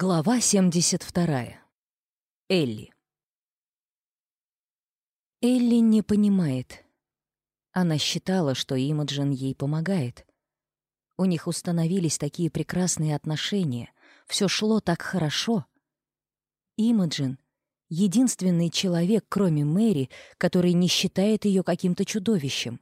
Глава 72. Элли. Элли не понимает. Она считала, что Имаджин ей помогает. У них установились такие прекрасные отношения, все шло так хорошо. Имаджин — единственный человек, кроме Мэри, который не считает ее каким-то чудовищем.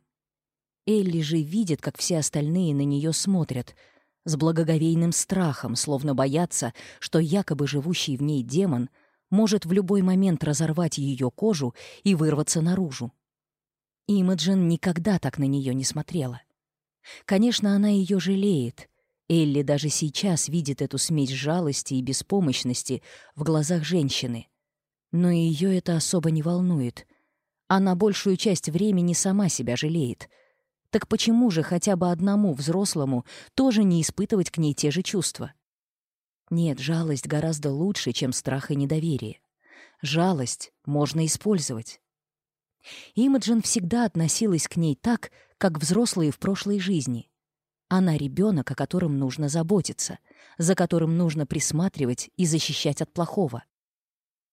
Элли же видит, как все остальные на нее смотрят — с благоговейным страхом, словно боятся, что якобы живущий в ней демон может в любой момент разорвать ее кожу и вырваться наружу. Имаджин никогда так на нее не смотрела. Конечно, она ее жалеет. Элли даже сейчас видит эту смесь жалости и беспомощности в глазах женщины. Но ее это особо не волнует. Она большую часть времени сама себя жалеет — так почему же хотя бы одному взрослому тоже не испытывать к ней те же чувства? Нет, жалость гораздо лучше, чем страх и недоверие. Жалость можно использовать. Имаджин всегда относилась к ней так, как взрослые в прошлой жизни. Она ребенок, о котором нужно заботиться, за которым нужно присматривать и защищать от плохого.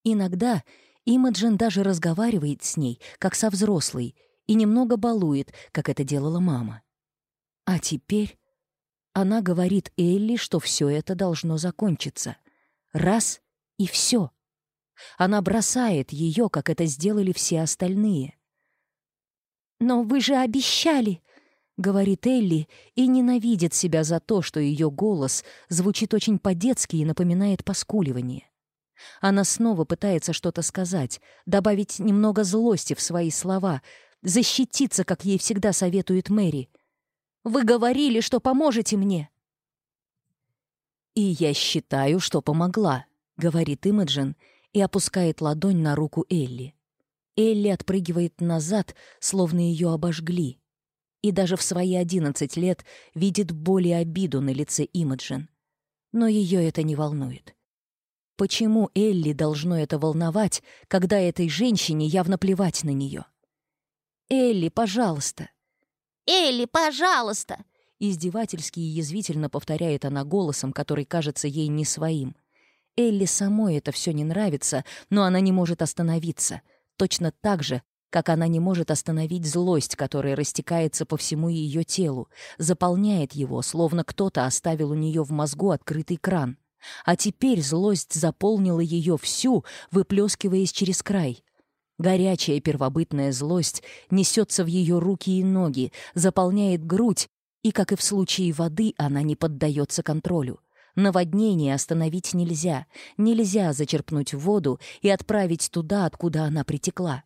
Иногда Имаджин даже разговаривает с ней, как со взрослой, и немного балует, как это делала мама. А теперь она говорит Элли, что все это должно закончиться. Раз — и все. Она бросает ее, как это сделали все остальные. «Но вы же обещали!» — говорит Элли и ненавидит себя за то, что ее голос звучит очень по-детски и напоминает поскуливание. Она снова пытается что-то сказать, добавить немного злости в свои слова, защититься, как ей всегда советует Мэри. Вы говорили, что поможете мне. «И я считаю, что помогла», — говорит Имаджин и опускает ладонь на руку Элли. Элли отпрыгивает назад, словно ее обожгли. И даже в свои одиннадцать лет видит боль и обиду на лице Имаджин. Но ее это не волнует. Почему Элли должно это волновать, когда этой женщине явно плевать на нее? «Элли, пожалуйста!» «Элли, пожалуйста!» Издевательски и язвительно повторяет она голосом, который кажется ей не своим. Элли самой это все не нравится, но она не может остановиться. Точно так же, как она не может остановить злость, которая растекается по всему ее телу, заполняет его, словно кто-то оставил у нее в мозгу открытый кран. А теперь злость заполнила ее всю, выплескиваясь через край. Горячая первобытная злость несется в ее руки и ноги, заполняет грудь, и, как и в случае воды, она не поддается контролю. Наводнение остановить нельзя, нельзя зачерпнуть воду и отправить туда, откуда она притекла.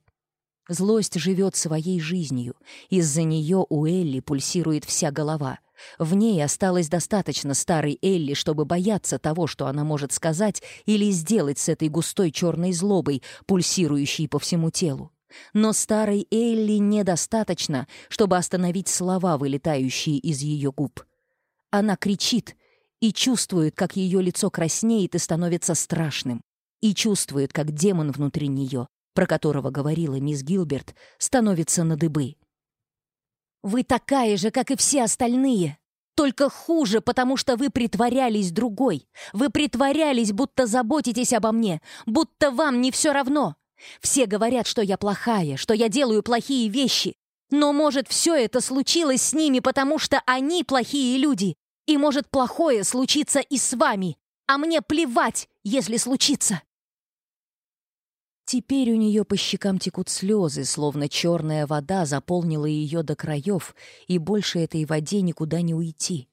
Злость живет своей жизнью, из-за нее у Элли пульсирует вся голова — в ней осталось достаточно старой Элли, чтобы бояться того, что она может сказать или сделать с этой густой черной злобой, пульсирующей по всему телу. Но старой Элли недостаточно, чтобы остановить слова, вылетающие из ее губ. Она кричит и чувствует, как ее лицо краснеет и становится страшным, и чувствует, как демон внутри нее, про которого говорила мисс Гилберт, становится на дыбы. Вы такая же, как и все остальные. Только хуже, потому что вы притворялись другой. Вы притворялись, будто заботитесь обо мне, будто вам не все равно. Все говорят, что я плохая, что я делаю плохие вещи. Но, может, все это случилось с ними, потому что они плохие люди. И, может, плохое случится и с вами. А мне плевать, если случится. Теперь у нее по щекам текут слезы, словно черная вода заполнила ее до краев, и больше этой воде никуда не уйти.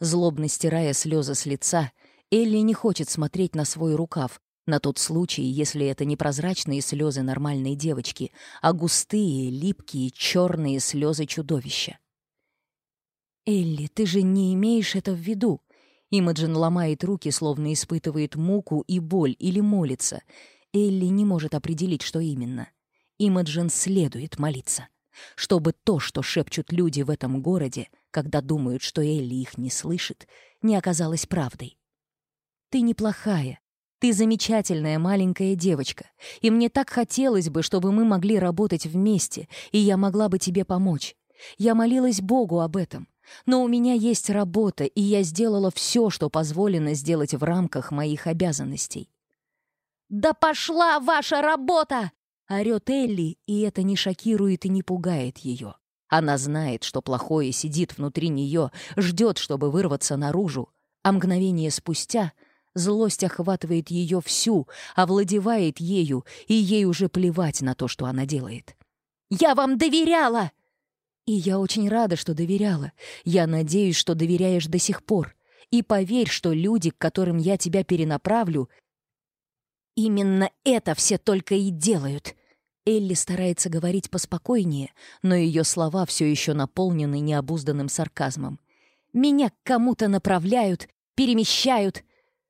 Злобно стирая слезы с лица, Элли не хочет смотреть на свой рукав, на тот случай, если это не прозрачные слезы нормальной девочки, а густые, липкие, черные слезы чудовища. «Элли, ты же не имеешь это в виду!» Имаджин ломает руки, словно испытывает муку и боль, или молится — Элли не может определить, что именно. Имаджин следует молиться. Чтобы то, что шепчут люди в этом городе, когда думают, что Элли их не слышит, не оказалось правдой. «Ты неплохая. Ты замечательная маленькая девочка. И мне так хотелось бы, чтобы мы могли работать вместе, и я могла бы тебе помочь. Я молилась Богу об этом. Но у меня есть работа, и я сделала все, что позволено сделать в рамках моих обязанностей. «Да пошла ваша работа!» — орёт Элли, и это не шокирует и не пугает ее. Она знает, что плохое сидит внутри нее, ждет, чтобы вырваться наружу, а мгновение спустя злость охватывает ее всю, овладевает ею, и ей уже плевать на то, что она делает. «Я вам доверяла!» «И я очень рада, что доверяла. Я надеюсь, что доверяешь до сих пор. И поверь, что люди, к которым я тебя перенаправлю, Именно это все только и делают. Элли старается говорить поспокойнее, но ее слова все еще наполнены необузданным сарказмом. «Меня к кому-то направляют, перемещают.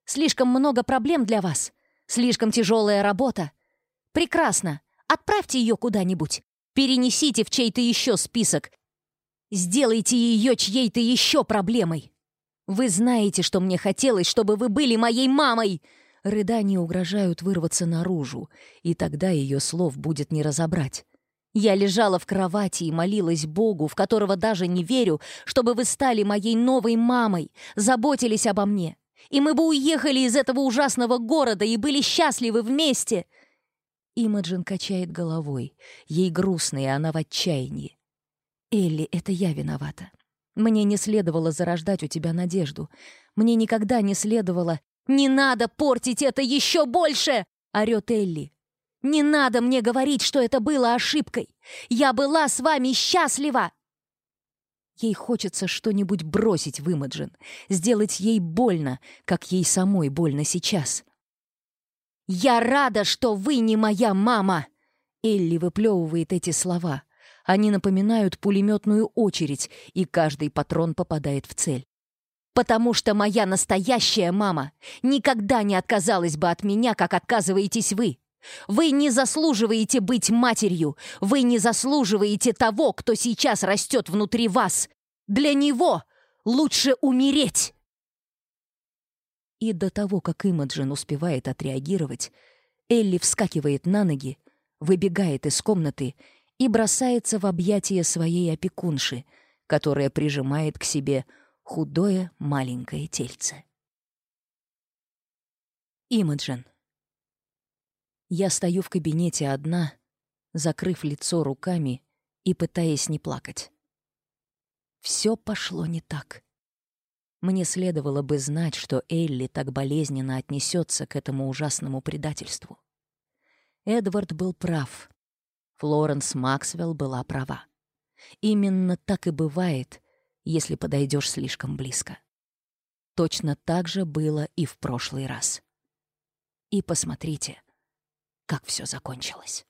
Слишком много проблем для вас. Слишком тяжелая работа. Прекрасно. Отправьте ее куда-нибудь. Перенесите в чей-то еще список. Сделайте ее чьей-то еще проблемой. Вы знаете, что мне хотелось, чтобы вы были моей мамой!» рыдания угрожают вырваться наружу, и тогда ее слов будет не разобрать. Я лежала в кровати и молилась Богу, в которого даже не верю, чтобы вы стали моей новой мамой, заботились обо мне. И мы бы уехали из этого ужасного города и были счастливы вместе. Имаджин качает головой. Ей грустно, и она в отчаянии. Элли, это я виновата. Мне не следовало зарождать у тебя надежду. Мне никогда не следовало... «Не надо портить это еще больше!» — орет Элли. «Не надо мне говорить, что это было ошибкой! Я была с вами счастлива!» Ей хочется что-нибудь бросить в Имаджин, сделать ей больно, как ей самой больно сейчас. «Я рада, что вы не моя мама!» Элли выплевывает эти слова. Они напоминают пулеметную очередь, и каждый патрон попадает в цель потому что моя настоящая мама никогда не отказалась бы от меня, как отказываетесь вы. Вы не заслуживаете быть матерью. Вы не заслуживаете того, кто сейчас растет внутри вас. Для него лучше умереть. И до того, как Имаджин успевает отреагировать, Элли вскакивает на ноги, выбегает из комнаты и бросается в объятия своей опекунши, которая прижимает к себе худое маленькое тельце. Имаджин. Я стою в кабинете одна, закрыв лицо руками и пытаясь не плакать. Все пошло не так. Мне следовало бы знать, что Элли так болезненно отнесется к этому ужасному предательству. Эдвард был прав. Флоренс Максвелл была права. Именно так и бывает, если подойдешь слишком близко. Точно так же было и в прошлый раз. И посмотрите, как все закончилось.